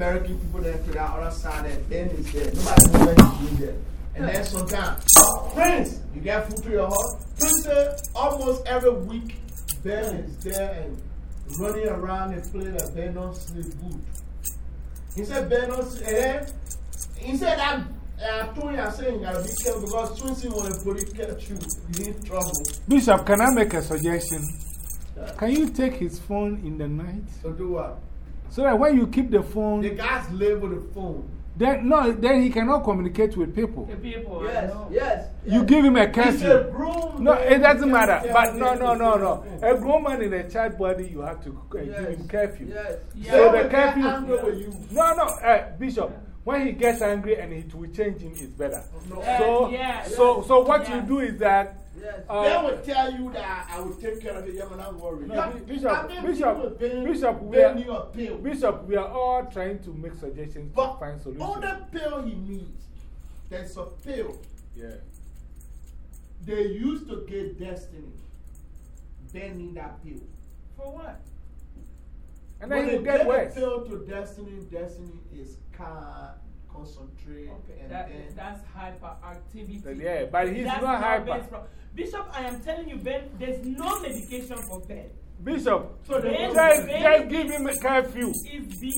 American people there to the other side, and Ben is there. Nobody knows when he's there. And then sometimes, Prince, you get food to your house. Prince almost every week, Ben is there and running around and playing that Ben don't sleep good. He said Ben don't sleep. And then he said that. I told you, I said, you gotta be careful because Swinson when the police catch you, you in trouble. Bishop, can I make a suggestion? Can you take his phone in the night? So do what? So that when you keep the phone, The guys live with the phone. then, no, then he cannot communicate with people. The people. Yes, yes. You give him a He's a curfew. groom. No, it doesn't You matter. can't But tell no, no, no, no. on. A grown man in a child body, you have to uh, give him curfew. Yes. Yeah. So They the curfew. angry with you. No, no, uh, Bishop. When he gets angry and it will change him, it's better. No. So, yeah. so, so what you do is that. Yes. Uh, they will tell you that I will take care of it. Yeah, man, I'm worried. No, Bishop, Bishop, people paying- Bishop, we are- you a pill. Bishop, we are all trying to make suggestions But to find solutions. on the pill he needs, there's a pill. Yeah. They used to get destiny. They need that pill. For what? And when then they you get a worse. pill to destiny, destiny is calm, concentrate, Okay, and that, then. that's hyperactivity. But yeah, but he's That's not hyper. Bishop, I am telling you, Ben, there's no medication for Ben. Bishop, So they just, just give him a curfew.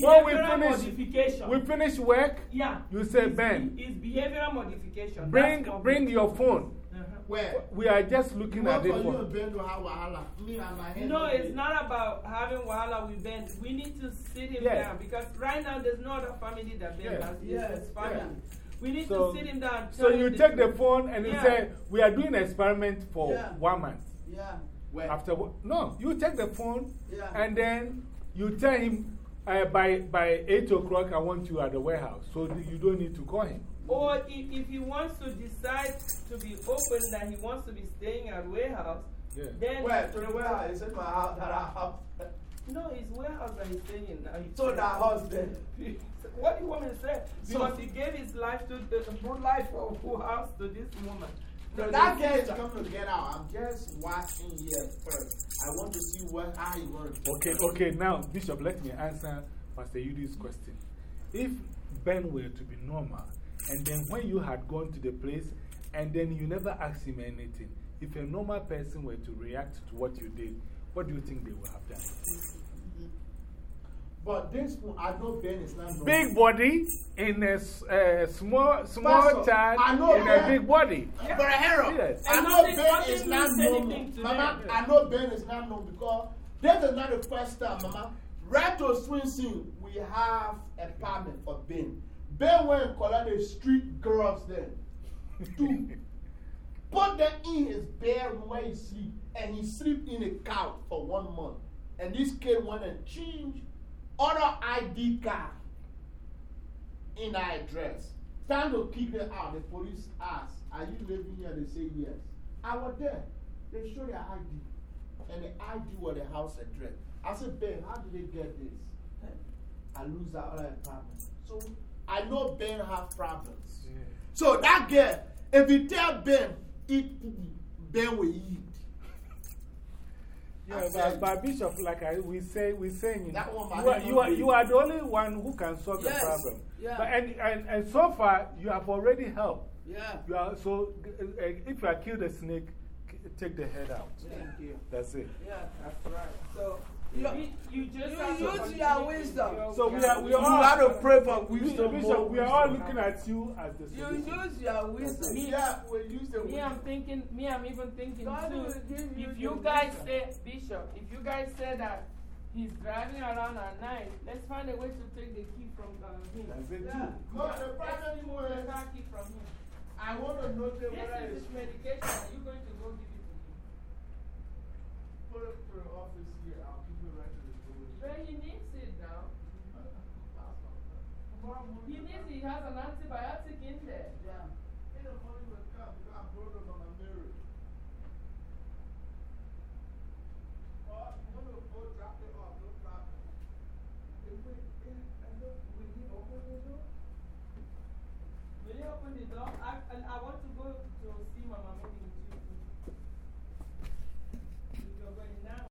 When we finish- modification. We finish work, yeah. you say, It's Ben, be- It's behavioral modification. bring, bring your phone. Uh-huh. Where? We are just looking What at for it. For, and have wahala? Me and my hand No, it's it. not about having Wahala with Ben. We need to sit him Yeah. down because right now there's no other family that Ben Yeah. has. It's Yes, his family. yeah. We need So- to sit him down. so you take the phone and you say, We are doing an experiment for Yeah. one month. Yeah. Where? After wo- no, you take the phone Yeah. and then you tell him uh, by, by 8 o'clock, I want you at the warehouse. So you don't need to call him. Or if, if he wants to decide to be open that he wants to be staying at warehouse, Yeah. then Where? To the warehouse. Is it my house that I have. no, it's warehouse that he's staying in now. He's So that house there. What do you want me to say? So- Because he gave his life to the good life of who house to this woman. No, that this guy is coming to get out. I'm just watching here first. I want to see what, how he wants to Okay, okay, now, Bishop, let me answer Pastor Yudi's question. If Ben were to be normal, and then when you had gone to the place, and then you never asked him anything, if a normal person were to react to what you did, what do you think they would have done? But this one, I know Ben is not normal. Big body in a s- uh, small, small Pastor, child I know in a big body. But Harold, Yes. I know nothing- Ben is not means normal. Mama, them. I know Ben is not normal because this is not the first time, Mama. Right to swing scene, we have a apartment for Ben. Ben went and collected the street girls then. to put them in his bedroom where he sleep, and he sleep in a couch for one month. And this kid went and changed other ID card in our address. Time to kick them out. The police asked, Are you living here? They say yes. I was there. They showed their ID. And the ID was the house address. I said, Ben, how did they get this? I lose that other apartment. So I know Ben has problems. So that girl, if you tell Ben, it Ben will eat. I Yeah, but, but Bishop, like I, we say, we saying, That one, you, are, you, are, you are the only one who can solve Yes, the problem. yeah. But, and, and, and so far, you have already helped. Yeah. You are, so uh, uh, if you are killed the snake, take the head out. Thank you. That's it. Yeah. That's right. So, You- you, you just you have use continue your wisdom. your- So we are, we You are all, got to pray for wisdom. Bishop, more we are all looking at you as the You solution. use your wisdom. Me- Yeah, we use the Me, I'm thinking, me, I'm even thinking God too. will give you If you guys wisdom. say, Bishop, if you guys say that he's driving around at night, let's find a way to take the key from uh, him. That's it, Yeah. No, the problem anymore The is car key from him. I want to know the This whether it's medication. Are you going to go give it to him? put it to the office here. I'll keep it right to the door. But he needs it now. He needs it. He has an antibiotic